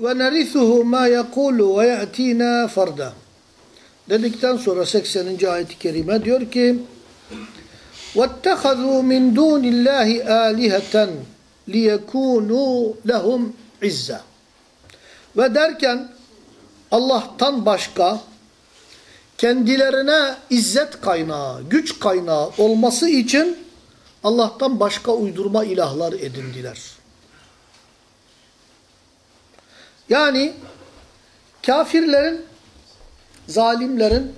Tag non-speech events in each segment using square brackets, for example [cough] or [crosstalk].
ve nerisuhu ma yekulu ve ye'tina farda. Dedikten sonra 80. ayet-i kerime diyor ki وَاتَّخَذُوا مِنْ دُونِ اللّٰهِ آلِهَةً لِيَكُونُوا لَهُمْ عِزَّةً Ve derken Allah'tan başka kendilerine izzet kaynağı, güç kaynağı olması için Allah'tan başka uydurma ilahlar edindiler. Yani kafirlerin, zalimlerin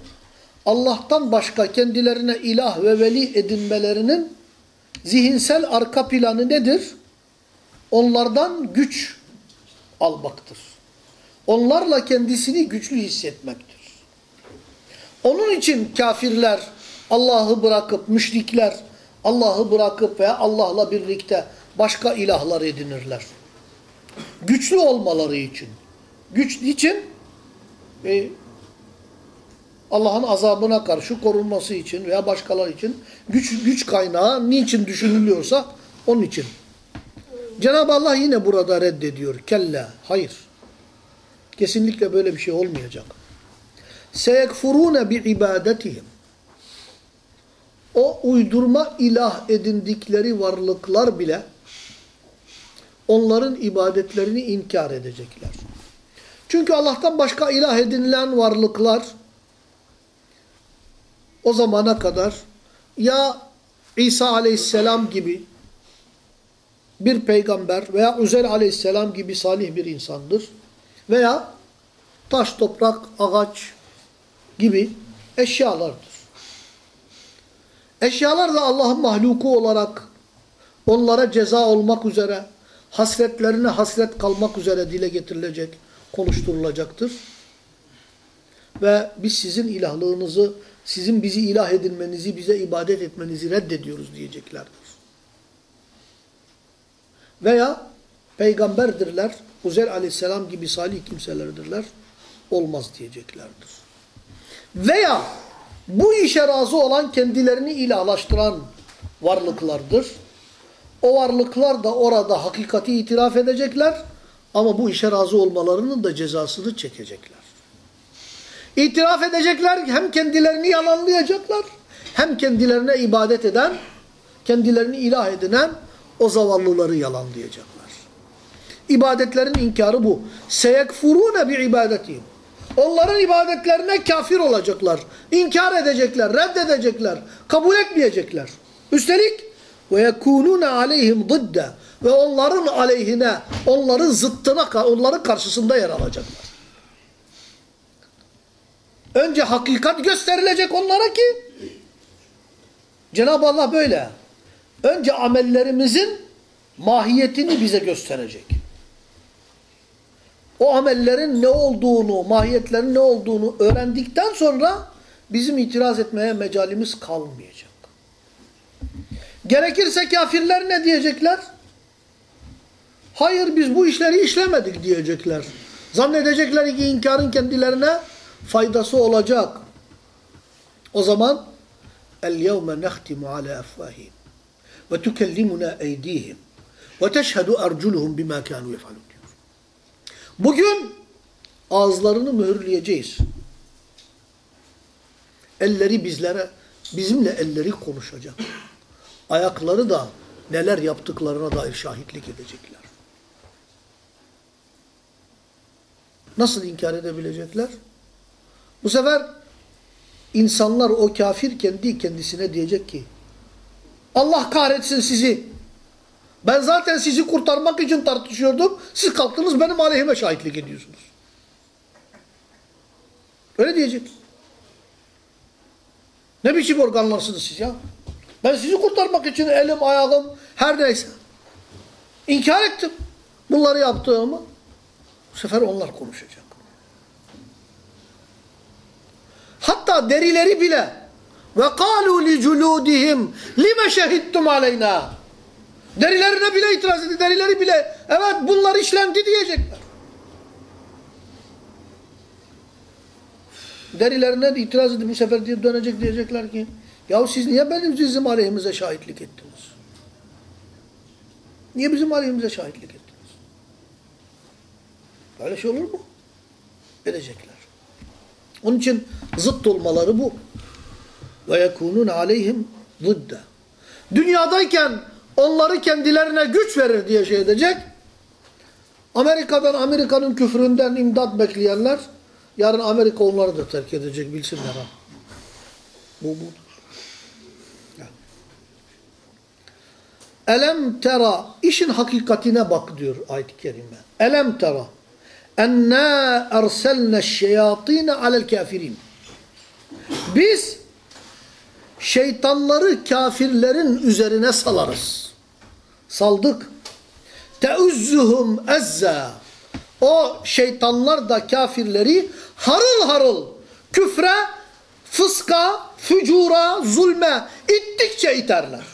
Allah'tan başka kendilerine ilah ve veli edinmelerinin zihinsel arka planı nedir? Onlardan güç almaktır. Onlarla kendisini güçlü hissetmektir. Onun için kafirler Allah'ı bırakıp, müşrikler Allah'ı bırakıp veya Allah'la birlikte başka ilahlar edinirler. Güçlü olmaları için. Güç için? E, Allah'ın azabına karşı korunması için veya başkaları için güç, güç kaynağı niçin düşünülüyorsa onun için. Cenab-ı Allah yine burada reddediyor. Kella. Hayır. Kesinlikle böyle bir şey olmayacak. Seyekfurune bi ibadetihim. O uydurma ilah edindikleri varlıklar bile onların ibadetlerini inkar edecekler. Çünkü Allah'tan başka ilah edinilen varlıklar o zamana kadar ya İsa aleyhisselam gibi bir peygamber veya Üzer aleyhisselam gibi salih bir insandır veya taş, toprak, ağaç gibi eşyalardır. Eşyalar da Allah'ın mahluku olarak onlara ceza olmak üzere hasretlerine hasret kalmak üzere dile getirilecek, konuşturulacaktır. Ve biz sizin ilahlığınızı, sizin bizi ilah edinmenizi, bize ibadet etmenizi reddediyoruz diyeceklerdir. Veya peygamberdirler, Uzer aleyhisselam gibi salih kimselerdirler, olmaz diyeceklerdir. Veya bu işe razı olan kendilerini ilahlaştıran varlıklardır. O varlıklar da orada hakikati itiraf edecekler ama bu işe razı olmalarının da cezasını çekecekler. İtiraf edecekler hem kendilerini yalanlayacaklar hem kendilerine ibadet eden, kendilerini ilah edinen o zavallıları yalanlayacaklar. İbadetlerin inkarı bu. Seyekfurune bi ibadetihim. Onların ibadetlerine kafir olacaklar. İnkar edecekler, reddedecekler, kabul etmeyecekler. Üstelik ve yekununa aleyhim zidde ve onların aleyhine, onların zıttına, onların karşısında yer alacaklar. Önce hakikat gösterilecek onlara ki Cenab-ı Allah böyle. Önce amellerimizin mahiyetini bize gösterecek. O amellerin ne olduğunu, mahiyetlerin ne olduğunu öğrendikten sonra bizim itiraz etmeye mecalimiz kalmayacak. Gerekirse kafirler ne diyecekler? Hayır biz bu işleri işlemedik diyecekler. Zannedecekler ki inkarın kendilerine faydası olacak. O zaman el-yevme nehtimu ala afvahim ve tukellimuna eydihim ve teşhedü erculuhum bima kanu yefalun diyor. Bugün ağızlarını mühürleyeceğiz. Elleri bizlere, bizimle elleri konuşacak. Ayakları da neler yaptıklarına dair şahitlik edecekler. Nasıl inkar edebilecekler? Bu sefer insanlar o kafir kendi kendisine diyecek ki Allah kahretsin sizi. Ben zaten sizi kurtarmak için tartışıyordum. Siz kalktınız benim aleyhime şahitlik ediyorsunuz. Öyle diyecek. Ne biçim organlarsınız siz ya? Ben sizi kurtarmak için elim, ayağım, her neyse. İnkar ettim bunları yaptığımı. Bu sefer onlar konuşacak. Hatta derileri bile ve kalu li culudihim lime şehittum aleyna. Derilerine bile itiraz etti. Derileri bile evet bunlar işlendi diyecekler. Derilerine de itiraz edip bu sefer dönecek diyecekler ki ya siz niye benim bizim aleyhimize şahitlik ettiniz? Niye bizim aleyhimize şahitlik ettiniz? Böyle şey olur mu? Edecekler. Onun için zıt olmaları bu. Ve yekunun aleyhim zıdda. Dünyadayken onları kendilerine güç verir diye şey edecek. Amerika'dan, Amerika'nın küfründen imdat bekleyenler yarın Amerika onları da terk edecek bilsinler ha. Bu budur. Elem tera işin hakikatine bak diyor ayet-i kerime. Elem tera enna erselne şeyatine alel kafirin. Biz şeytanları kafirlerin üzerine salarız. Saldık. Teuzzuhum ezza. O şeytanlar da kafirleri harıl harıl küfre, fıska, fücura, zulme ittikçe iterler.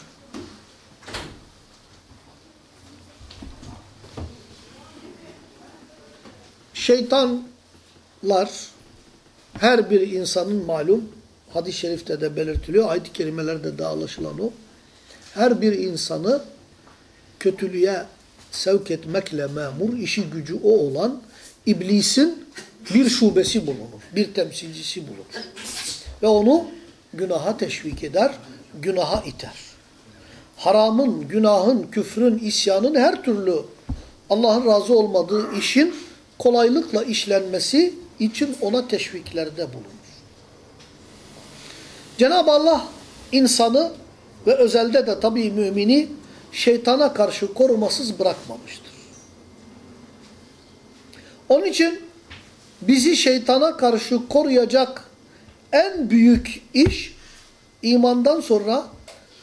Şeytanlar her bir insanın malum hadis-i şerifte de belirtiliyor. Ayet-i kerimelerde de anlaşılan o. Her bir insanı kötülüğe sevk etmekle memur, işi gücü o olan iblisin bir şubesi bulunur. Bir temsilcisi bulunur. Ve onu günaha teşvik eder, günaha iter. Haramın, günahın, küfrün, isyanın her türlü Allah'ın razı olmadığı işin kolaylıkla işlenmesi için ona teşviklerde bulunur. Cenab-ı Allah insanı ve özelde de tabii mümini şeytana karşı korumasız bırakmamıştır. Onun için bizi şeytana karşı koruyacak en büyük iş imandan sonra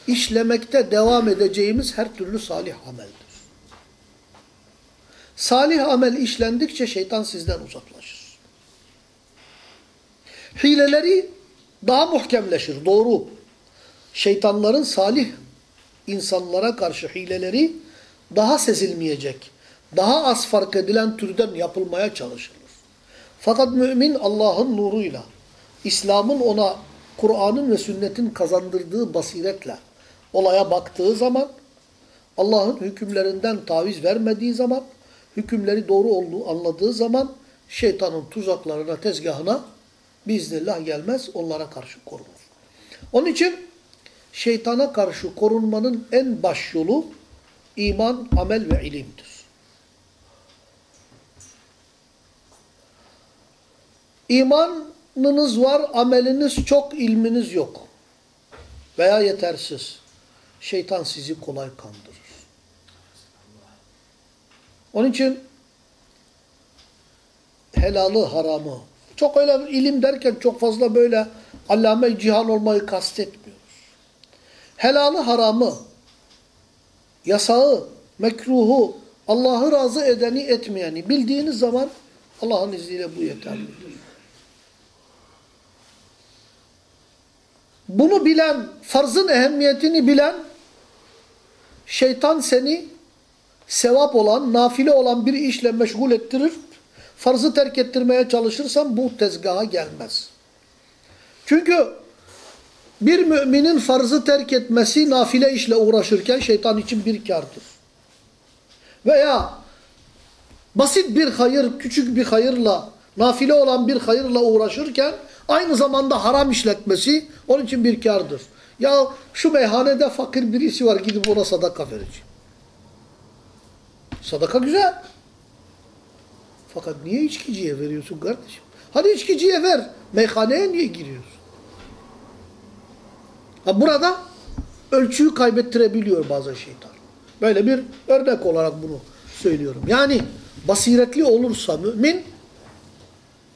işlemekte devam edeceğimiz her türlü salih ameldir. Salih amel işlendikçe şeytan sizden uzaklaşır. Hileleri daha muhkemleşir. Doğru. Şeytanların salih insanlara karşı hileleri daha sezilmeyecek. Daha az fark edilen türden yapılmaya çalışılır. Fakat mümin Allah'ın nuruyla, İslam'ın ona Kur'an'ın ve sünnetin kazandırdığı basiretle olaya baktığı zaman, Allah'ın hükümlerinden taviz vermediği zaman, hükümleri doğru olduğu anladığı zaman şeytanın tuzaklarına, tezgahına biiznillah gelmez, onlara karşı korunur. Onun için şeytana karşı korunmanın en baş yolu iman, amel ve ilimdir. İmanınız var, ameliniz çok, ilminiz yok. Veya yetersiz. Şeytan sizi kolay kandırır. Onun için helalı, haramı, çok öyle ilim derken çok fazla böyle allame cihan olmayı kastetmiyoruz. Helalı, haramı, yasağı, mekruhu, Allah'ı razı edeni etmeyeni bildiğiniz zaman Allah'ın izniyle bu yeterlidir. Bunu bilen, farzın ehemmiyetini bilen, şeytan seni sevap olan, nafile olan bir işle meşgul ettirir. Farzı terk ettirmeye çalışırsan bu tezgaha gelmez. Çünkü bir müminin farzı terk etmesi nafile işle uğraşırken şeytan için bir kardır. Veya basit bir hayır, küçük bir hayırla, nafile olan bir hayırla uğraşırken aynı zamanda haram işletmesi onun için bir kardır. Ya şu meyhanede fakir birisi var gidip ona sadaka vereceğim. Sadaka güzel. Fakat niye içkiciye veriyorsun kardeşim? Hadi içkiciye ver. Meyhaneye niye giriyorsun? Ha burada ölçüyü kaybettirebiliyor bazen şeytan. Böyle bir örnek olarak bunu söylüyorum. Yani basiretli olursa mümin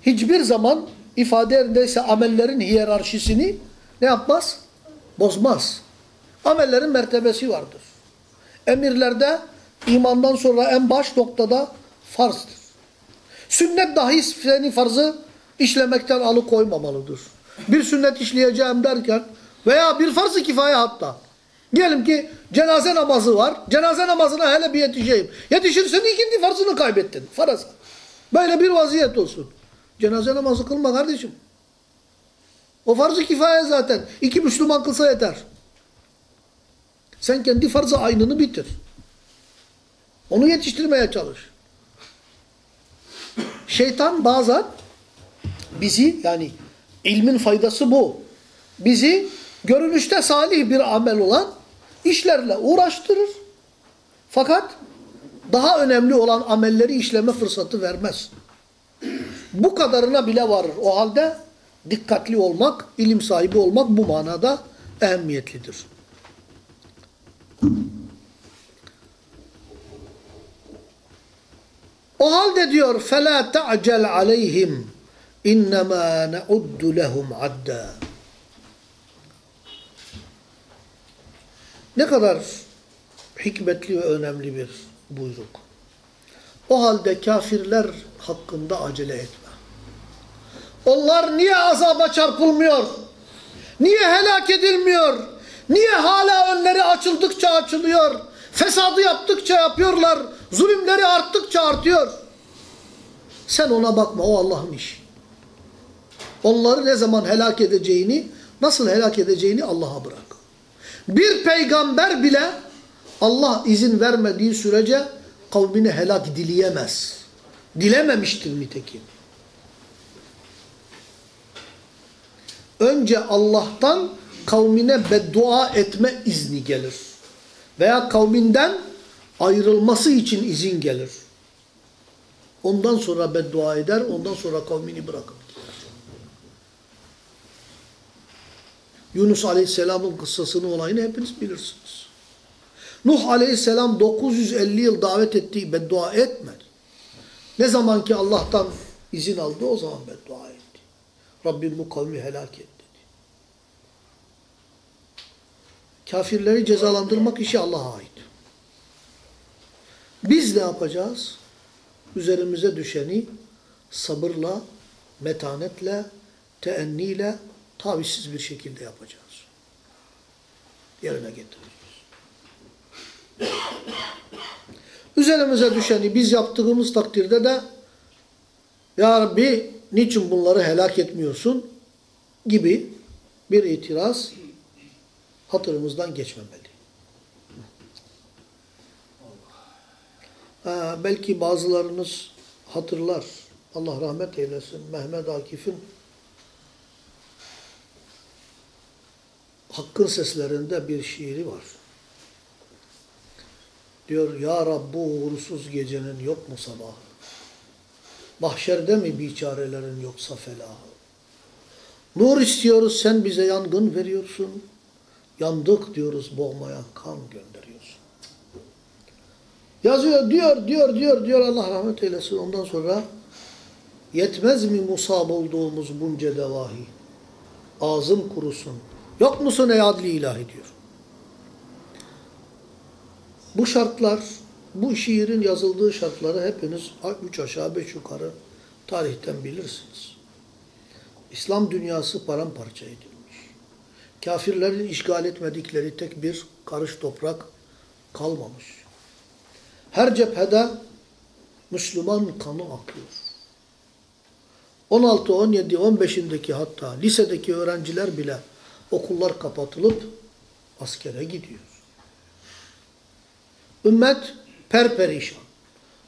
hiçbir zaman ifade yerindeyse amellerin hiyerarşisini ne yapmaz? Bozmaz. Amellerin mertebesi vardır. Emirlerde imandan sonra en baş noktada farzdır. Sünnet dahi seni farzı işlemekten alıkoymamalıdır. Bir sünnet işleyeceğim derken veya bir farz-ı kifaye hatta. Diyelim ki cenaze namazı var. Cenaze namazına hele bir yetişeyim. Yetişirsen ikindi farzını kaybettin. Farz. Böyle bir vaziyet olsun. Cenaze namazı kılma kardeşim. O farz-ı kifaye zaten. İki Müslüman kılsa yeter. Sen kendi farz-ı aynını bitir. Onu yetiştirmeye çalış. şeytan bazen bizi yani ilmin faydası bu. Bizi görünüşte salih bir amel olan işlerle uğraştırır. Fakat daha önemli olan amelleri işleme fırsatı vermez. Bu kadarına bile varır. O halde dikkatli olmak, ilim sahibi olmak bu manada ehemmiyetlidir. O halde diyor فَلَا تَعْجَلْ عَلَيْهِمْ اِنَّمَا نَعُدُّ لَهُمْ عَدَّا Ne kadar hikmetli ve önemli bir buyruk. O halde kafirler hakkında acele etme. Onlar niye azaba çarpılmıyor? Niye helak edilmiyor? Niye hala önleri açıldıkça açılıyor? Fesadı yaptıkça yapıyorlar. Zulümleri arttıkça artıyor. Sen ona bakma o Allah'ın işi. Onları ne zaman helak edeceğini, nasıl helak edeceğini Allah'a bırak. Bir peygamber bile Allah izin vermediği sürece kavmini helak dileyemez. Dilememiştir nitekim. Önce Allah'tan kavmine beddua etme izni gelir. Veya kavminden ayrılması için izin gelir. Ondan sonra beddua eder, ondan sonra kavmini bırakır. Yunus Aleyhisselam'ın kıssasını olayını hepiniz bilirsiniz. Nuh Aleyhisselam 950 yıl davet ettiği beddua etmedi. Ne zaman ki Allah'tan izin aldı o zaman beddua etti. Rabbim bu kavmi helak et Kafirleri cezalandırmak işi Allah'a ait. Biz ne yapacağız? Üzerimize düşeni sabırla, metanetle, teenniyle, tavizsiz bir şekilde yapacağız. Yerine getireceğiz. Üzerimize düşeni biz yaptığımız takdirde de Ya Rabbi niçin bunları helak etmiyorsun gibi bir itiraz hatırımızdan geçmemeli. Ee, belki bazılarınız hatırlar. Allah rahmet eylesin. Mehmet Akif'in Hakkın seslerinde bir şiiri var. Diyor Ya Rab bu uğursuz gecenin yok mu sabahı? Mahşerde mi biçarelerin yoksa felahı? Nur istiyoruz sen bize yangın veriyorsun. Yandık diyoruz boğmaya kan gönderiyorsun. Yazıyor diyor diyor diyor diyor Allah rahmet eylesin. Ondan sonra yetmez mi musab olduğumuz bunca devahi? Ağzım kurusun. Yok musun ey adli ilahi diyor. Bu şartlar, bu şiirin yazıldığı şartları hepiniz üç aşağı beş yukarı tarihten bilirsiniz. İslam dünyası paramparça edilmiş. Kafirlerin işgal etmedikleri tek bir karış toprak kalmamış. Her cephede Müslüman kanı akıyor. 16, 17, 15'indeki hatta lisedeki öğrenciler bile okullar kapatılıp askere gidiyor. Ümmet perperişan.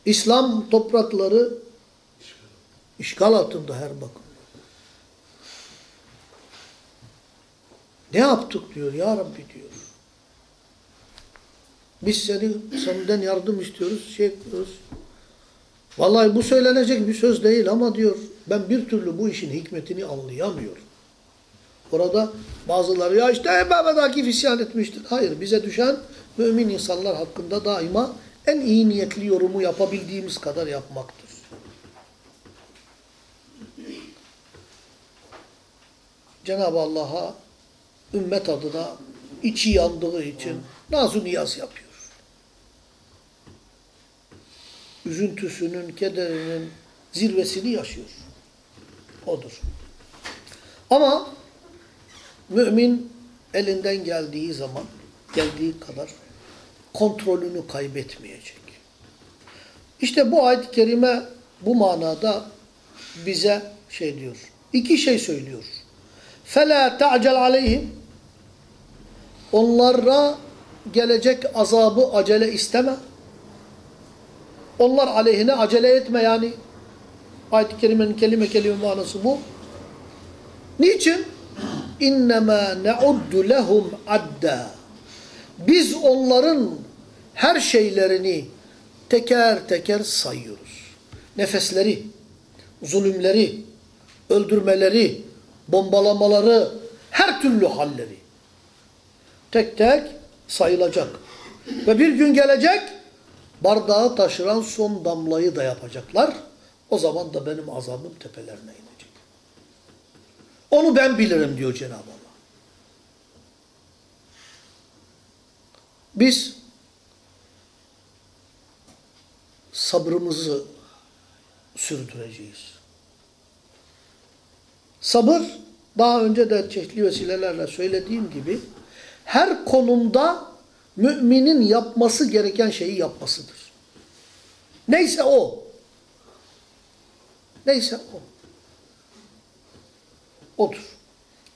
İslam toprakları işgal altında her bakım. Ne yaptık diyor ya Rabbi diyor. Biz seni senden yardım istiyoruz, şey yapıyoruz. Vallahi bu söylenecek bir söz değil ama diyor ben bir türlü bu işin hikmetini anlayamıyorum. Orada bazıları ya işte Mehmet Akif isyan etmiştir. Hayır bize düşen mümin insanlar hakkında daima en iyi niyetli yorumu yapabildiğimiz kadar yapmaktır. Cenab-ı Allah'a ümmet adına içi yandığı için nazu niyaz yapıyor. Üzüntüsünün, kederinin zirvesini yaşıyor. Odur. Ama mümin elinden geldiği zaman, geldiği kadar kontrolünü kaybetmeyecek. İşte bu ayet-i kerime bu manada bize şey diyor. İki şey söylüyor. فَلَا تَعْجَلْ عَلَيْهِمْ Onlara gelecek azabı acele isteme. Onlar aleyhine acele etme yani. Ayet-i kerimenin kelime kelime manası bu. Niçin? İnnemâ ne'uddu lehum adda. Biz onların her şeylerini teker teker sayıyoruz. Nefesleri, zulümleri, öldürmeleri, bombalamaları, her türlü halleri. Tek tek sayılacak. Ve bir gün gelecek, bardağı taşıran son damlayı da yapacaklar. O zaman da benim azabım tepelerine inecek. Onu ben bilirim diyor Cenab-ı Allah. Biz sabrımızı sürdüreceğiz. Sabır, daha önce de çeşitli vesilelerle söylediğim gibi, her konumda müminin yapması gereken şeyi yapmasıdır. Neyse o. Neyse o. Odur.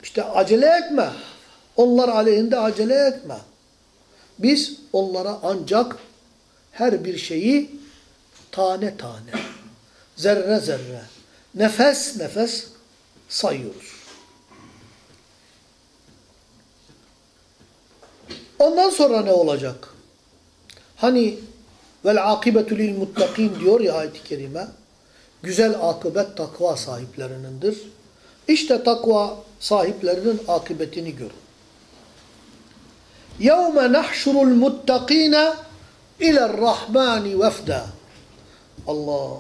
İşte acele etme. Onlar aleyhinde acele etme. Biz onlara ancak her bir şeyi tane tane, zerre zerre, nefes nefes sayıyoruz. Ondan sonra ne olacak? Hani vel akibetu lil muttakin diyor ya ayet-i kerime. Güzel akıbet takva sahiplerinindir. İşte takva sahiplerinin akıbetini görün. يَوْمَ نَحْشُرُ الْمُتَّقِينَ اِلَى الرَّحْمَانِ وَفْدًا Allah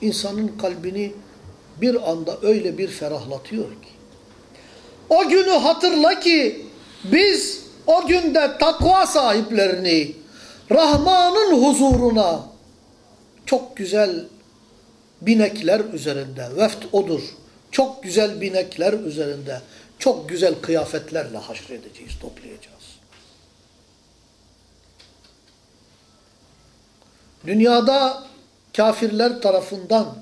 insanın kalbini bir anda öyle bir ferahlatıyor ki. O günü hatırla ki biz o günde takva sahiplerini Rahman'ın huzuruna çok güzel binekler üzerinde, veft odur, çok güzel binekler üzerinde, çok güzel kıyafetlerle haşredeceğiz, toplayacağız. Dünyada kafirler tarafından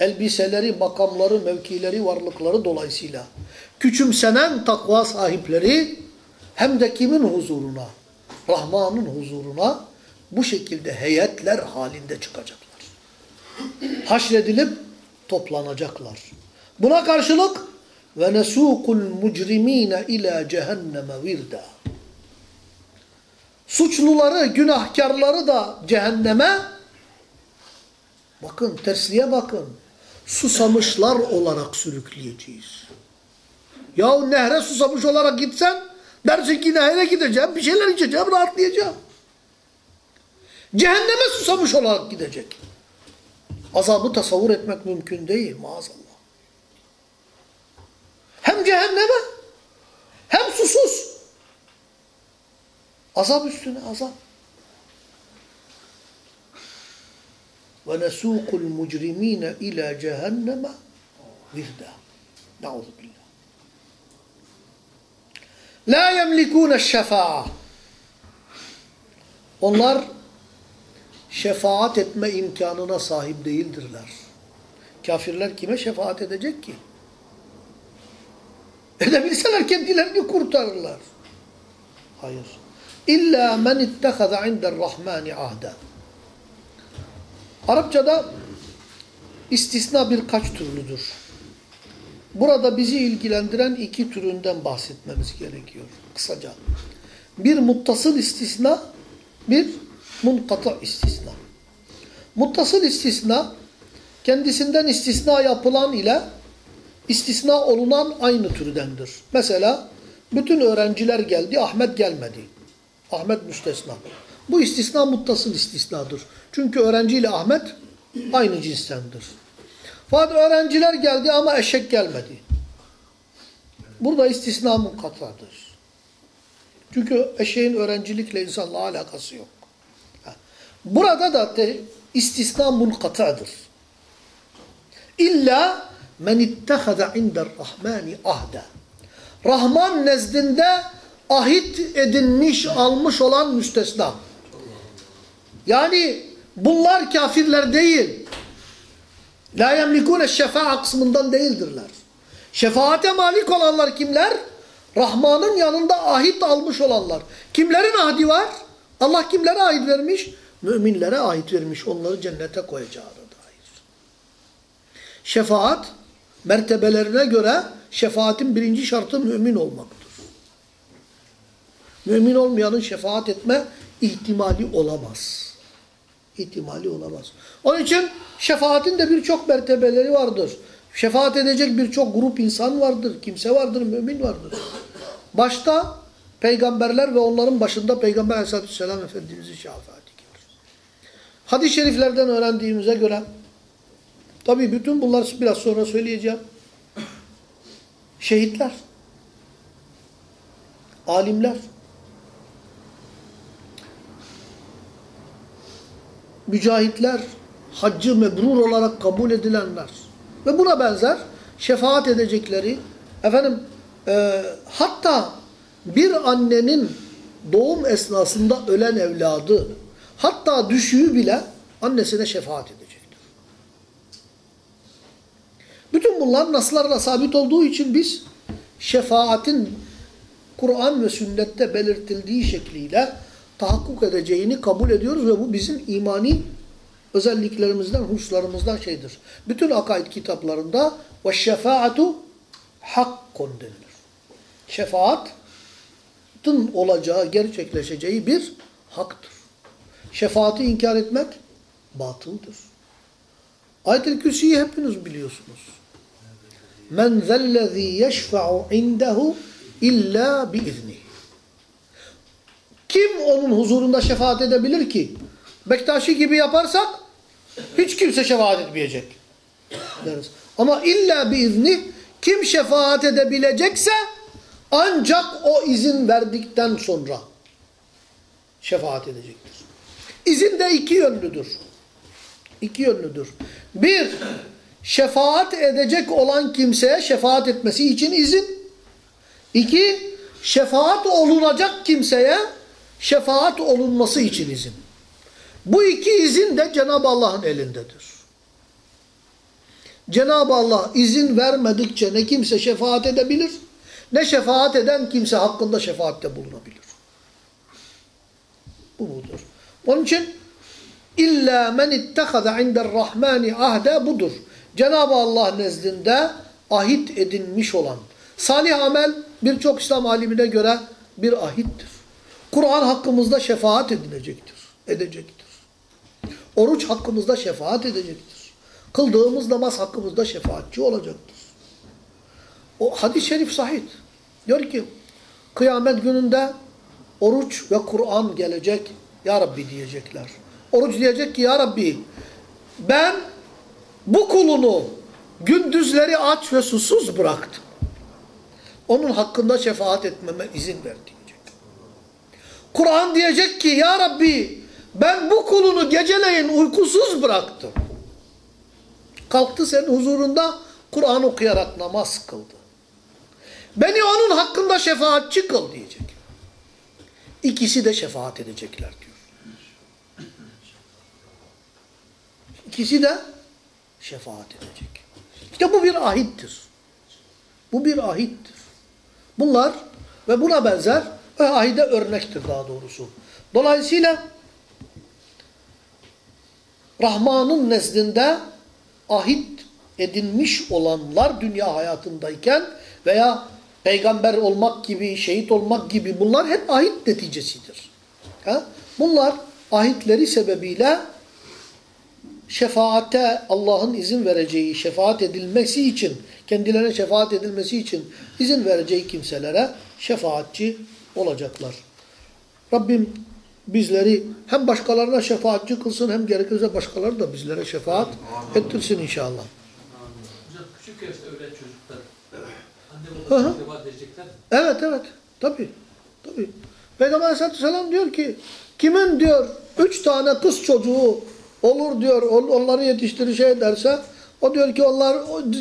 elbiseleri, makamları, mevkileri, varlıkları dolayısıyla küçümsenen takva sahipleri hem de kimin huzuruna? Rahman'ın huzuruna bu şekilde heyetler halinde çıkacaklar. Haşredilip toplanacaklar. Buna karşılık ve nesukul mujrimine ila cehenneme virda. Suçluları, günahkarları da cehenneme bakın tersliğe bakın. Susamışlar olarak sürükleyeceğiz. Yahu nehre susamış olarak gitsen dersin ki nehre gideceğim, bir şeyler içeceğim, rahatlayacağım. Cehenneme susamış olarak gidecek. Azabı tasavvur etmek mümkün değil maazallah. Hem cehenneme hem susuz. Azap üstüne azap. Nesûkul mujrimîne ilâ cehenneme virda. Nauzu. La yemlikûne şefâ'a. Onlar şefaat etme imkanına sahip değildirler. Kafirler kime şefaat edecek ki? Edebilseler kendilerini kurtarırlar. Hayır. İlla men ittehaza inde'r-Rahmani ahda. Arapçada istisna birkaç türlüdür. Burada bizi ilgilendiren iki türünden bahsetmemiz gerekiyor kısaca. Bir muttasıl istisna, bir munkata istisna. Muttasıl istisna, kendisinden istisna yapılan ile istisna olunan aynı türdendir. Mesela bütün öğrenciler geldi, Ahmet gelmedi. Ahmet müstesna. Bu istisna muttasıl istisnadır. Çünkü öğrenci ile Ahmet aynı cinstendir. Fakat öğrenciler geldi ama eşek gelmedi. Burada istisna munkatadır. Çünkü eşeğin öğrencilikle insanla alakası yok. Burada da istisna munkatadır. İlla men ittehaza inde'r-Rahmani ahda. Rahman nezdinde ahit edinmiş, almış olan müstesna. Yani bunlar kafirler değil. La yemlikune şefa'a kısmından değildirler. Şefaate malik olanlar kimler? Rahman'ın yanında ahit almış olanlar. Kimlerin ahdi var? Allah kimlere ahit vermiş? Müminlere ahit vermiş. Onları cennete koyacağına dair. Şefaat mertebelerine göre şefaatin birinci şartı mümin olmaktır. Mümin olmayanın şefaat etme ihtimali olamaz. İhtimali olamaz. Onun için şefaatin de birçok mertebeleri vardır. Şefaat edecek birçok grup insan vardır, kimse vardır, mümin vardır. Başta peygamberler ve onların başında Peygamber aleyhissalatü vesselam Efendimizin şefaati gelir. Hadis-i şeriflerden öğrendiğimize göre, tabi bütün bunlar biraz sonra söyleyeceğim. Şehitler, alimler, mücahitler, haccı mebrur olarak kabul edilenler ve buna benzer şefaat edecekleri, efendim e, hatta bir annenin doğum esnasında ölen evladı, hatta düşüğü bile annesine şefaat edecektir. Bütün bunlar naslarla sabit olduğu için biz şefaatin Kur'an ve sünnette belirtildiği şekliyle tahakkuk edeceğini kabul ediyoruz ve bu bizim imani özelliklerimizden, hususlarımızdan şeydir. Bütün akaid kitaplarında ve şefaatu hakkun denilir. Şefaatın olacağı, gerçekleşeceği bir haktır. Şefaati inkar etmek batıldır. Ayet-i Kürsi'yi hepiniz biliyorsunuz. Men zellezî yeşfe'u indehu illa biizni. Kim onun huzurunda şefaat edebilir ki? Bektaşi gibi yaparsak hiç kimse şefaat etmeyecek. Deriz. Ama illa biizni kim şefaat edebilecekse ancak o izin verdikten sonra şefaat edecektir. İzin de iki yönlüdür. İki yönlüdür. Bir, şefaat edecek olan kimseye şefaat etmesi için izin. İki, şefaat olunacak kimseye şefaat olunması için izin. Bu iki izin de Cenab-ı Allah'ın elindedir. Cenab-ı Allah izin vermedikçe ne kimse şefaat edebilir, ne şefaat eden kimse hakkında şefaatte bulunabilir. Bu budur. Onun için illa men ittahaza inde'r-rahmani ahde budur. Cenab-ı Allah nezdinde ahit edinmiş olan salih amel birçok İslam alimine göre bir ahittir. Kur'an hakkımızda şefaat edilecektir, edecektir. Oruç hakkımızda şefaat edecektir. Kıldığımız namaz hakkımızda şefaatçi olacaktır. O hadis-i şerif sahih. Diyor ki kıyamet gününde oruç ve Kur'an gelecek. Ya Rabbi diyecekler. Oruç diyecek ki Ya Rabbi ben bu kulunu gündüzleri aç ve susuz bıraktım. Onun hakkında şefaat etmeme izin ver diyecek. Kur'an diyecek ki Ya Rabbi ben bu kulunu geceleyin uykusuz bıraktım. Kalktı senin huzurunda Kur'an okuyarak namaz kıldı. Beni onun hakkında şefaatçi kıl diyecek. İkisi de şefaat edecekler diyor. İkisi de şefaat edecek. İşte bu bir ahittir. Bu bir ahittir. Bunlar ve buna benzer ahide örnektir daha doğrusu. Dolayısıyla Rahman'ın nezdinde ahit edinmiş olanlar dünya hayatındayken veya peygamber olmak gibi, şehit olmak gibi bunlar hep ahit neticesidir. Ha? Bunlar ahitleri sebebiyle şefaate Allah'ın izin vereceği, şefaat edilmesi için, kendilerine şefaat edilmesi için izin vereceği kimselere şefaatçi olacaklar. Rabbim bizleri hem başkalarına şefaatçi kılsın hem gerekirse başkaları da bizlere şefaat ettirsin inşallah. Hocam küçük yaşta ölen çocuklar anne şefaat edecekler? Evet evet. Tabi. Tabi. Peygamber aleyhissalatü vesselam diyor ki kimin diyor üç tane kız çocuğu olur diyor on- onları yetiştirir şey ederse o diyor ki onlar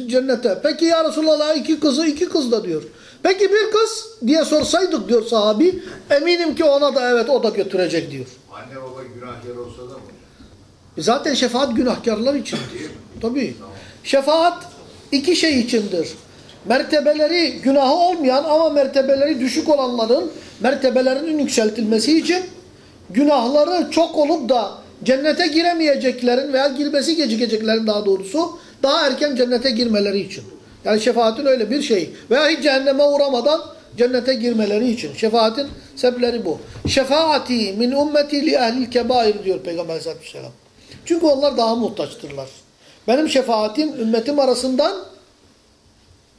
cennete. Peki ya Resulallah iki kızı iki kız da diyor. Peki bir kız diye sorsaydık diyor sahabi eminim ki ona da evet o da götürecek diyor. Anne baba günahkar olsa da mı? Zaten şefaat günahkarlar içindir. Tabii. Şefaat iki şey içindir. Mertebeleri günahı olmayan ama mertebeleri düşük olanların mertebelerinin yükseltilmesi için günahları çok olup da cennete giremeyeceklerin veya girmesi gecikeceklerin daha doğrusu daha erken cennete girmeleri için. Yani şefaatin öyle bir şey. Veya hiç cehenneme uğramadan cennete girmeleri için. Şefaatin sebepleri bu. Şefaati min ümmeti li ehlil kebair diyor Peygamber aleyhissalatü. Çünkü onlar daha muhtaçtırlar. Benim şefaatim ümmetim arasından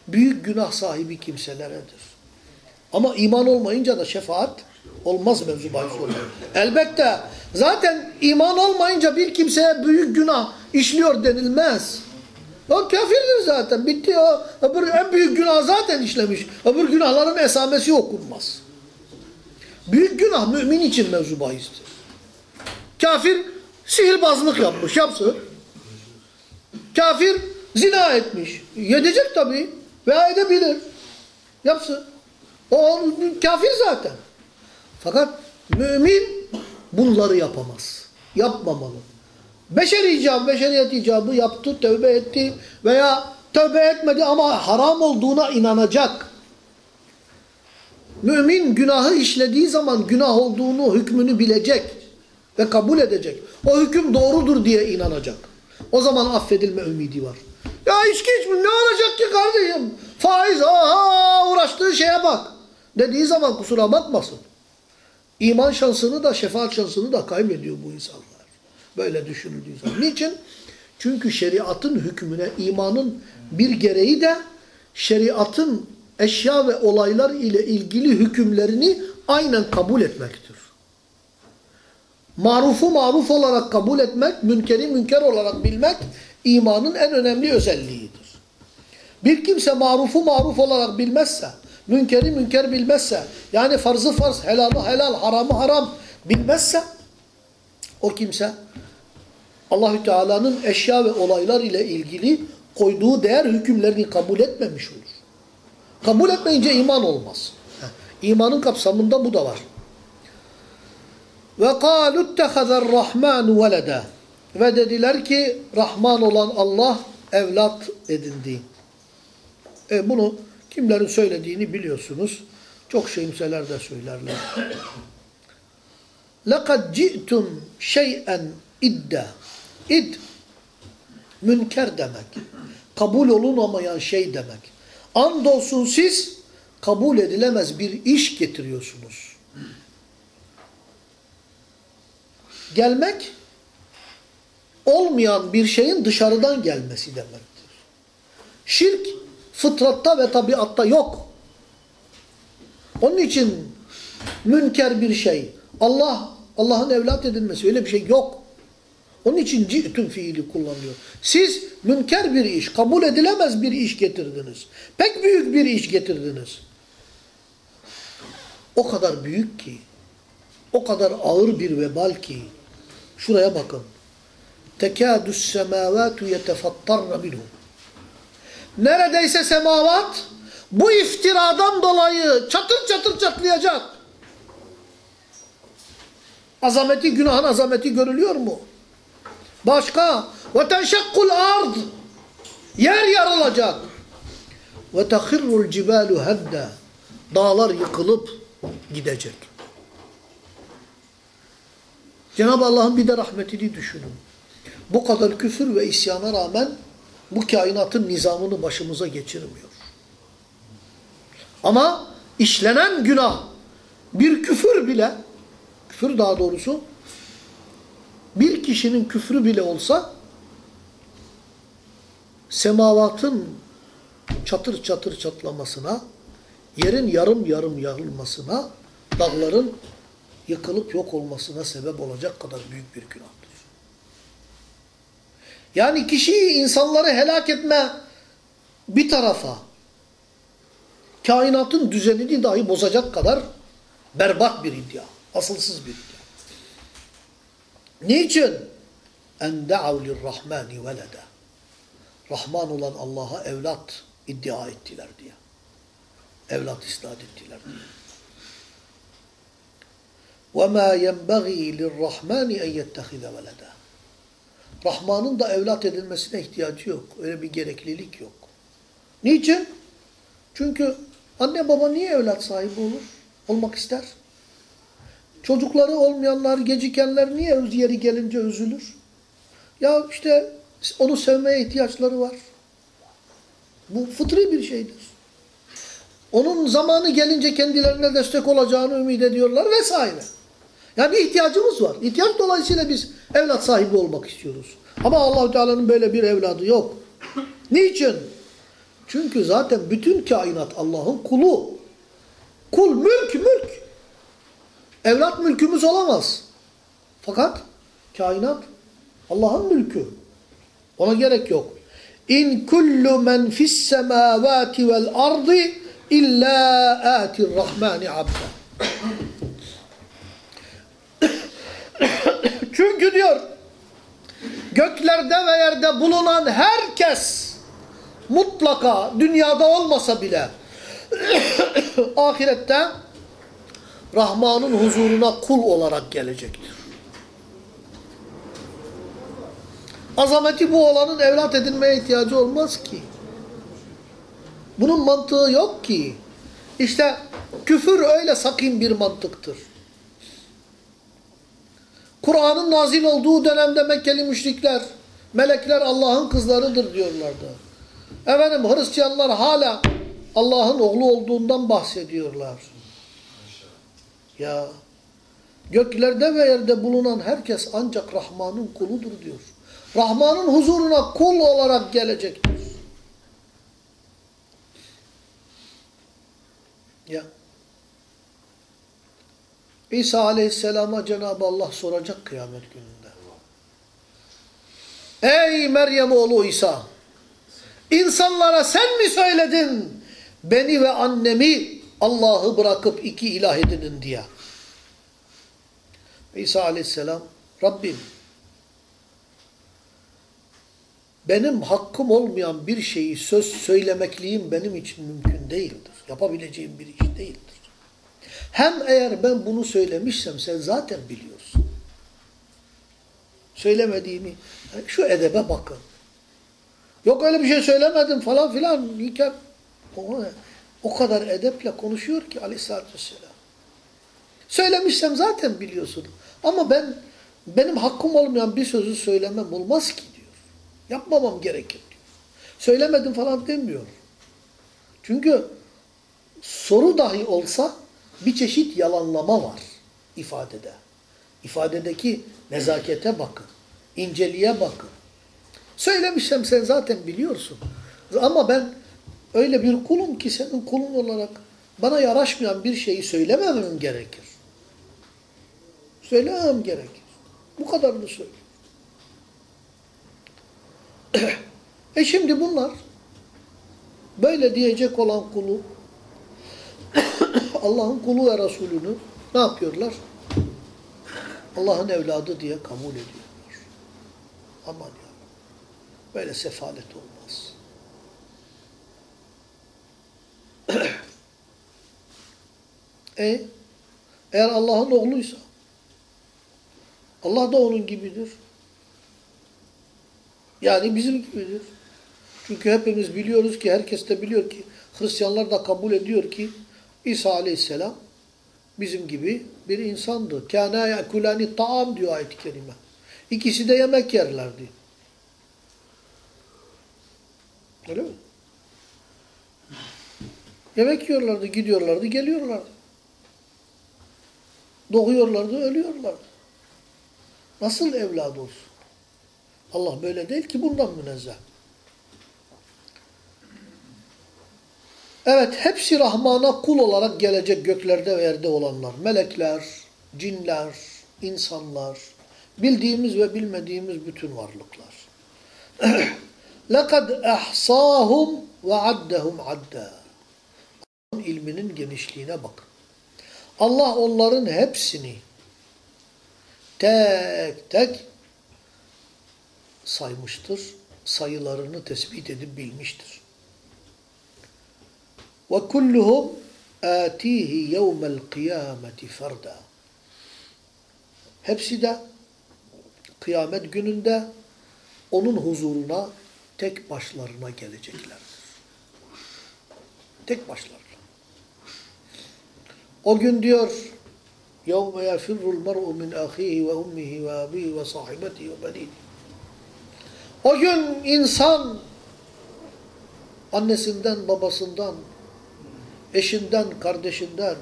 büyük günah sahibi kimseleredir. Ama iman olmayınca da şefaat olmaz mevzu bahis olur. Elbette zaten iman olmayınca bir kimseye büyük günah işliyor denilmez. O kafirdir zaten. Bitti o. Öbür en büyük günah zaten işlemiş. Öbür günahların esamesi okunmaz. Büyük günah mümin için mevzu bahistir. Kafir sihirbazlık yapmış. Yapsın. Kafir zina etmiş. Yedecek tabii. Veya edebilir. Yapsın. O kafir zaten. Fakat mümin bunları yapamaz. Yapmamalı. Beşer icabı, beşeriyet icabı yaptı, tövbe etti veya tövbe etmedi ama haram olduğuna inanacak. Mümin günahı işlediği zaman günah olduğunu, hükmünü bilecek ve kabul edecek. O hüküm doğrudur diye inanacak. O zaman affedilme ümidi var. Ya içki içmiş ne olacak ki kardeşim? Faiz aha uğraştığı şeye bak. Dediği zaman kusura bakmasın. İman şansını da şefaat şansını da kaybediyor bu insanlar. Böyle düşünüldüğü zaman. Niçin? Çünkü şeriatın hükmüne imanın bir gereği de şeriatın eşya ve olaylar ile ilgili hükümlerini aynen kabul etmektir. Marufu maruf olarak kabul etmek, münkeri münker olarak bilmek imanın en önemli özelliğidir. Bir kimse marufu maruf olarak bilmezse, Münkeri münker bilmezse yani farzı farz, helalı helal, haramı haram bilmezse o kimse Allahü Teala'nın eşya ve olaylar ile ilgili koyduğu değer hükümlerini kabul etmemiş olur. Kabul etmeyince iman olmaz. İmanın kapsamında bu da var. Ve kâlu ittehazer rahmanu velede. Ve dediler ki Rahman olan Allah evlat edindi. E bunu kimlerin söylediğini biliyorsunuz. Çok şeyimseler de söylerler. لَقَدْ جِئْتُمْ شَيْئًا idda. İd, münker demek. Kabul olunamayan şey demek. Andolsun siz kabul edilemez bir iş getiriyorsunuz. Gelmek, olmayan bir şeyin dışarıdan gelmesi demektir. Şirk, fıtratta ve tabiatta yok. Onun için münker bir şey, Allah, Allah'ın evlat edilmesi öyle bir şey yok. Onun için ci'tüm fiili kullanıyor. Siz münker bir iş, kabul edilemez bir iş getirdiniz. Pek büyük bir iş getirdiniz. O kadar büyük ki, o kadar ağır bir vebal ki, şuraya bakın. Tekâdü's semâvâtu yetefattarna minhu. Neredeyse semavat bu iftiradan dolayı çatır çatır çatlayacak. Azameti, günahın azameti görülüyor mu? Başka. Ve tenşakkul ard. Yer yarılacak. Tehirrul cibalu hedda. Dağlar yıkılıp gidecek. Cenab-ı Allah'ın bir de rahmetini düşünün. Bu kadar küfür ve isyana rağmen bu kainatın nizamını başımıza geçirmiyor. Ama işlenen günah bir küfür bile, küfür daha doğrusu, bir kişinin küfrü bile olsa semavatın çatır çatır çatlamasına, yerin yarım yarım yarılmasına, dağların yıkılıp yok olmasına sebep olacak kadar büyük bir günahtır. Yani kişiyi, insanları helak etme bir tarafa, kainatın düzenini dahi bozacak kadar berbat bir iddia, asılsız bir iddia. Niçin? En da'av lirrahmani veleda. Rahman olan Allah'a evlat iddia ettiler diye. Evlat isnat ettiler diye. وَمَا يَنْبَغِي لِلرَّحْمَانِ اَنْ يَتَّخِذَ وَلَدًا Rahman'ın da evlat edilmesine ihtiyacı yok. Öyle bir gereklilik yok. Niçin? Çünkü anne baba niye evlat sahibi olur? Olmak ister. Çocukları olmayanlar, gecikenler niye öz yeri gelince üzülür? Ya işte Onu sevmeye ihtiyaçları var. Bu fıtri bir şeydir. Onun zamanı gelince kendilerine destek olacağını ümit ediyorlar vesaire. Yani ihtiyacımız var. İhtiyaç dolayısıyla biz evlat sahibi olmak istiyoruz. Ama Allahu Teala'nın böyle bir evladı yok. Niçin? Çünkü zaten bütün kainat Allah'ın kulu. Kul, mülk, mülk. Evlat mülkümüz olamaz. Fakat kainat Allah'ın mülkü. Ona gerek yok. İn kullu men fis semavati vel ardı illa atir rahmani abda. Çünkü diyor göklerde ve yerde bulunan herkes mutlaka dünyada olmasa bile [coughs] ahirette Rahman'ın huzuruna kul olarak gelecektir. Azameti bu olanın evlat edinmeye ihtiyacı olmaz ki. Bunun mantığı yok ki. İşte küfür öyle sakin bir mantıktır. Kur'an'ın nazil olduğu dönemde Mekkeli müşrikler, melekler Allah'ın kızlarıdır diyorlardı. Efendim Hristiyanlar hala Allah'ın oğlu olduğundan bahsediyorlar. Ya göklerde ve yerde bulunan herkes ancak Rahman'ın kuludur diyor. Rahman'ın huzuruna kul olarak gelecektir. Ya. İsa Aleyhisselam'a Cenab-ı Allah soracak kıyamet gününde. Ey Meryem oğlu İsa! İnsanlara sen mi söyledin beni ve annemi Allah'ı bırakıp iki ilah edinin diye. İsa aleyhisselam Rabbim benim hakkım olmayan bir şeyi söz söylemekliğim benim için mümkün değildir. Yapabileceğim bir iş değildir. Hem eğer ben bunu söylemişsem sen zaten biliyorsun. Söylemediğimi, şu edebe bakın. Yok öyle bir şey söylemedim falan filan. Niken, o, o kadar edeple konuşuyor ki aleyhissalatü vesselam. Söylemişsem zaten biliyorsun. Ama ben benim hakkım olmayan bir sözü söylemem olmaz ki diyor. Yapmamam gerekir diyor. Söylemedim falan demiyor. Çünkü soru dahi olsa bir çeşit yalanlama var ifadede. İfadedeki nezakete bakın. inceliğe bakın. Söylemişsem sen zaten biliyorsun. Ama ben öyle bir kulum ki senin kulun olarak bana yaraşmayan bir şeyi söylememem gerekir. Söylemem gerekir. Bu kadarını söyle. [clears throat] e şimdi bunlar böyle diyecek olan kulu [coughs] Allah'ın kulu ve Resulünü ne yapıyorlar? Allah'ın evladı diye kabul ediyorlar. Aman ya. Böyle sefalet olmaz. [coughs] e eğer Allah'ın oğluysa Allah da onun gibidir. Yani bizim gibidir. Çünkü hepimiz biliyoruz ki, herkes de biliyor ki, Hristiyanlar da kabul ediyor ki, İsa aleyhisselam bizim gibi bir insandı. Kâne yekulâni ta'am diyor ayet-i kerime. İkisi de yemek yerlerdi. Öyle mi? Yemek yiyorlardı, gidiyorlardı, geliyorlardı. Doğuyorlardı, ölüyorlardı. Nasıl evladı olsun? Allah böyle değil ki bundan münezzeh. Evet, hepsi Rahman'a kul olarak gelecek göklerde ve yerde olanlar. Melekler, cinler, insanlar, bildiğimiz ve bilmediğimiz bütün varlıklar. لَقَدْ اَحْصَاهُمْ وَعَدَّهُمْ عَدَّا Allah'ın ilminin genişliğine bakın. Allah onların hepsini tek tek saymıştır. Sayılarını tespit edip bilmiştir. وَكُلُّهُمْ آتِيهِ يَوْمَ الْقِيَامَةِ فَرْدًا Hepsi de kıyamet gününde onun huzuruna tek başlarına geleceklerdir. Tek başlarına. O gün diyor يَوْمَ يَفِرُّ الْمَرْءُ مِنْ أَخِيهِ وَأُمِّهِ وَأَبِيهِ وَصَاحِبَتِهِ وَبَنِيهِ O gün insan annesinden, babasından, eşinden, kardeşinden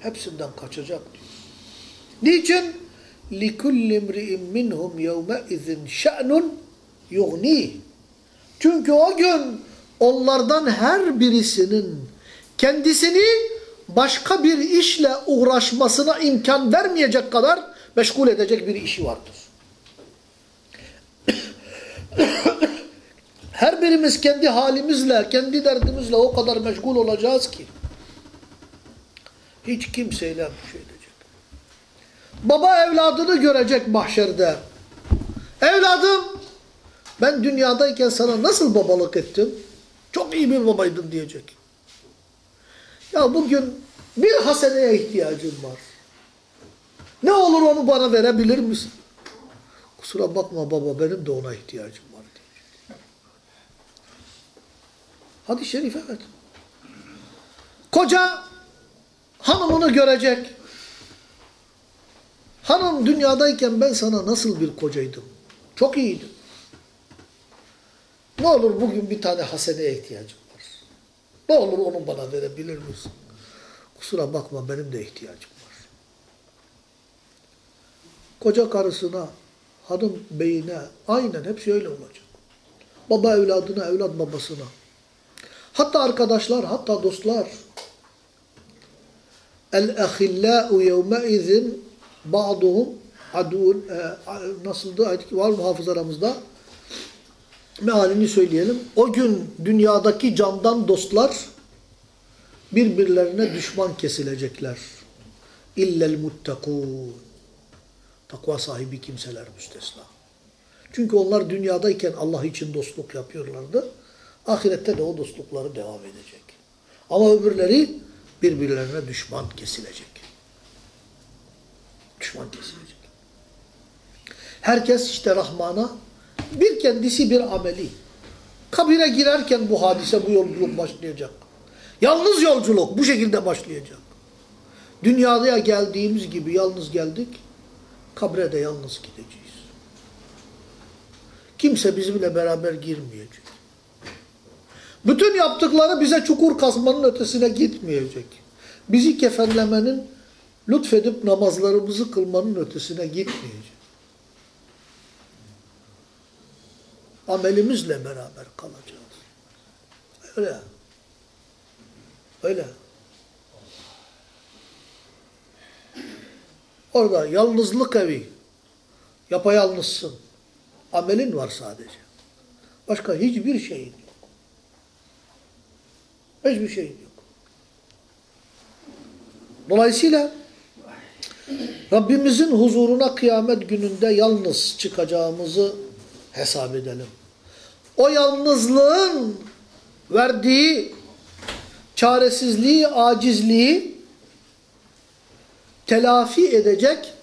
hepsinden kaçacak diyor. Niçin? لِكُلِّ امْرِئٍ مِّنْهُمْ يَوْمَئِذٍ شَأْنٌ يُغْنِيهِ Çünkü o gün onlardan her birisinin kendisini başka bir işle uğraşmasına imkan vermeyecek kadar meşgul edecek bir işi vardır. Her birimiz kendi halimizle, kendi derdimizle o kadar meşgul olacağız ki hiç kimseyle bir şey edecek. Baba evladını görecek mahşerde. Evladım ben dünyadayken sana nasıl babalık ettim? Çok iyi bir babaydın diyecek. Ya bugün bir haseneye ihtiyacım var. Ne olur onu bana verebilir misin? Kusura bakma baba benim de ona ihtiyacım var diyecek. Hadis-i şerif evet. Koca hanımını görecek. Hanım dünyadayken ben sana nasıl bir kocaydım? Çok iyiydim. Ne olur bugün bir tane haseneye ihtiyacım var. Ne olur onu bana verebilir misin? Kusura bakma benim de ihtiyacım var. Koca karısına, hanım beyine aynen hepsi öyle olacak. Baba evladına, evlat babasına. Hatta arkadaşlar, hatta dostlar. El-ehillâ'u yevmeizin ba'duhum adun nasıldı? Ayet var mı hafızalarımızda? Mealini söyleyelim. O gün dünyadaki candan dostlar birbirlerine düşman kesilecekler. İllel muttakûn. Takva sahibi kimseler müstesna. Çünkü onlar dünyadayken Allah için dostluk yapıyorlardı. Ahirette de o dostlukları devam edecek. Ama öbürleri birbirlerine düşman kesilecek. Düşman kesilecek. Herkes işte Rahman'a bir kendisi bir ameli. Kabire girerken bu hadise, bu yolculuk başlayacak. Yalnız yolculuk bu şekilde başlayacak. Dünyaya geldiğimiz gibi yalnız geldik, kabre de yalnız gideceğiz. Kimse bizimle beraber girmeyecek. Bütün yaptıkları bize çukur kazmanın ötesine gitmeyecek. Bizi kefenlemenin, lütfedip namazlarımızı kılmanın ötesine gitmeyecek. Amelimizle beraber kalacağız. Öyle. Öyle. Orada yalnızlık evi. Yapayalnızsın. Amelin var sadece. Başka hiçbir şeyin yok. Hiçbir şeyin yok. Dolayısıyla Rabbimizin huzuruna kıyamet gününde yalnız çıkacağımızı hesap edelim. O yalnızlığın verdiği çaresizliği, acizliği telafi edecek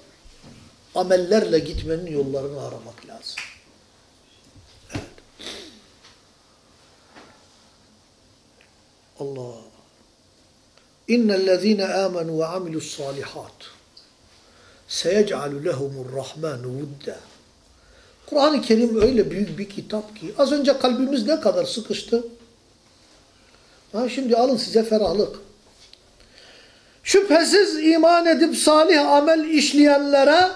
amellerle gitmenin yollarını aramak lazım. Allah. İnnellezîne âmenû ve amilussâlihât seyec'alu lehumur rahmanu vudda. Kur'an-ı Kerim öyle büyük bir kitap ki az önce kalbimiz ne kadar sıkıştı. Ha, şimdi alın size ferahlık. Şüphesiz iman edip salih amel işleyenlere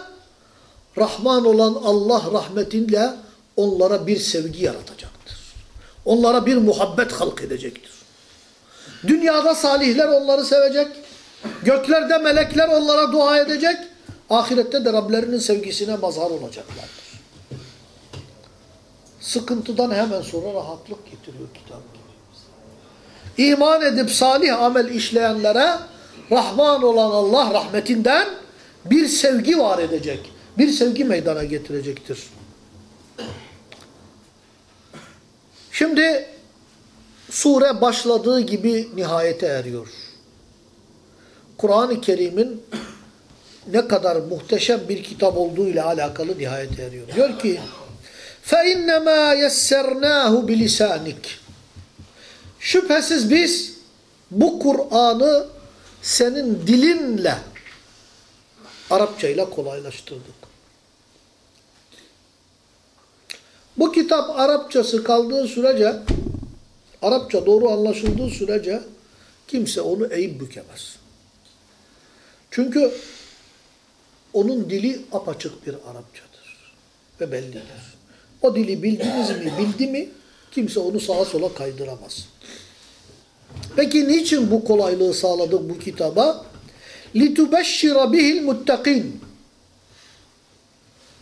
Rahman olan Allah rahmetiyle onlara bir sevgi yaratacaktır. Onlara bir muhabbet halk edecektir. Dünyada salihler onları sevecek. Göklerde melekler onlara dua edecek. Ahirette de Rablerinin sevgisine mazhar olacaklardır. Sıkıntıdan hemen sonra rahatlık getiriyor kitap. İman edip salih amel işleyenlere Rahman olan Allah rahmetinden bir sevgi var edecek. Bir sevgi meydana getirecektir. Şimdi sure başladığı gibi nihayete eriyor. Kur'an-ı Kerim'in ne kadar muhteşem bir kitap olduğu ile alakalı nihayete eriyor. Diyor ki فَاِنَّمَا يَسَّرْنَاهُ بِلِسَانِكَ Şüphesiz biz bu Kur'an'ı senin dilinle Arapçayla kolaylaştırdık. Bu kitap Arapçası kaldığı sürece, Arapça doğru anlaşıldığı sürece kimse onu eğip bükemez. Çünkü onun dili apaçık bir Arapçadır ve bellidir. O dili bildiniz mi, bildi mi kimse onu sağa sola kaydıramaz. Peki niçin bu kolaylığı sağladık bu kitaba? لِتُبَشِّرَ بِهِ الْمُتَّقِينَ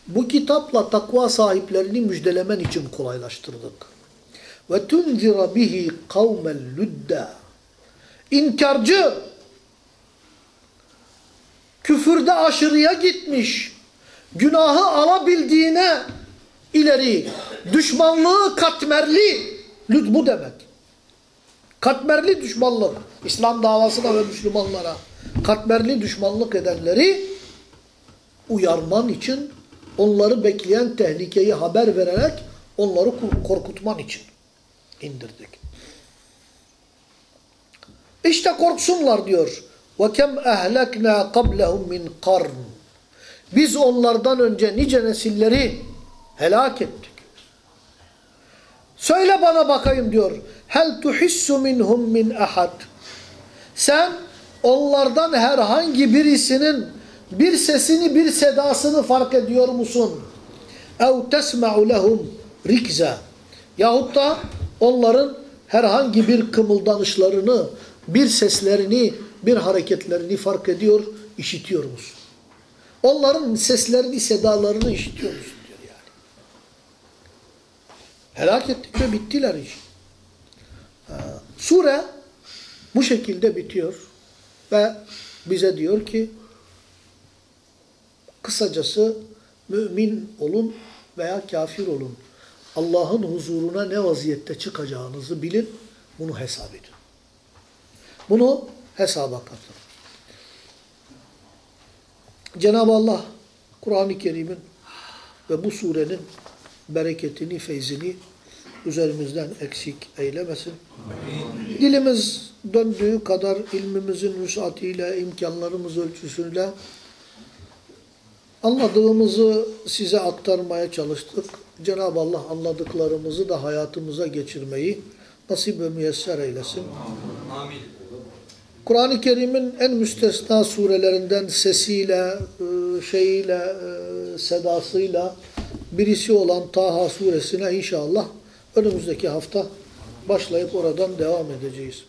Bu kitapla takva sahiplerini müjdelemen için kolaylaştırdık. Ve tunzira bihi kavmel ludda. İnkarcı, küfürde aşırıya gitmiş, günahı alabildiğine ileri, düşmanlığı katmerli, lüd bu demek. Katmerli düşmanlık, İslam davasına ve Müslümanlara katmerli düşmanlık edenleri uyarman için, onları bekleyen tehlikeyi haber vererek onları korkutman için indirdik. İşte korksunlar diyor. وَكَمْ اَهْلَكْنَا قَبْلَهُمْ مِنْ قَرْنٍ Biz onlardan önce nice nesilleri helak ettik. Söyle bana bakayım diyor. Hel tuhissu minhum min ahad. Sen onlardan herhangi birisinin bir sesini bir sedasını fark ediyor musun? Ev tesma'u lehum rikza. Yahut da onların herhangi bir kımıldanışlarını, bir seslerini, bir hareketlerini fark ediyor, işitiyor musun? Onların seslerini, sedalarını işitiyor musun diyor yani. Helak ettik ve bittiler iş. Sure bu şekilde bitiyor ve bize diyor ki kısacası mümin olun veya kafir olun. Allah'ın huzuruna ne vaziyette çıkacağınızı bilin, bunu hesap edin. Bunu hesaba katın. Cenab-ı Allah Kur'an-ı Kerim'in ve bu surenin bereketini, feyzini üzerimizden eksik eylemesin. Dilimiz döndüğü kadar ilmimizin vüsatiyle, imkanlarımız ölçüsüyle anladığımızı size aktarmaya çalıştık. Cenab-ı Allah anladıklarımızı da hayatımıza geçirmeyi nasip ve müyesser eylesin. Amin. Kur'an-ı Kerim'in en müstesna surelerinden sesiyle, şeyiyle, sedasıyla birisi olan Taha suresine inşallah önümüzdeki hafta başlayıp oradan devam edeceğiz.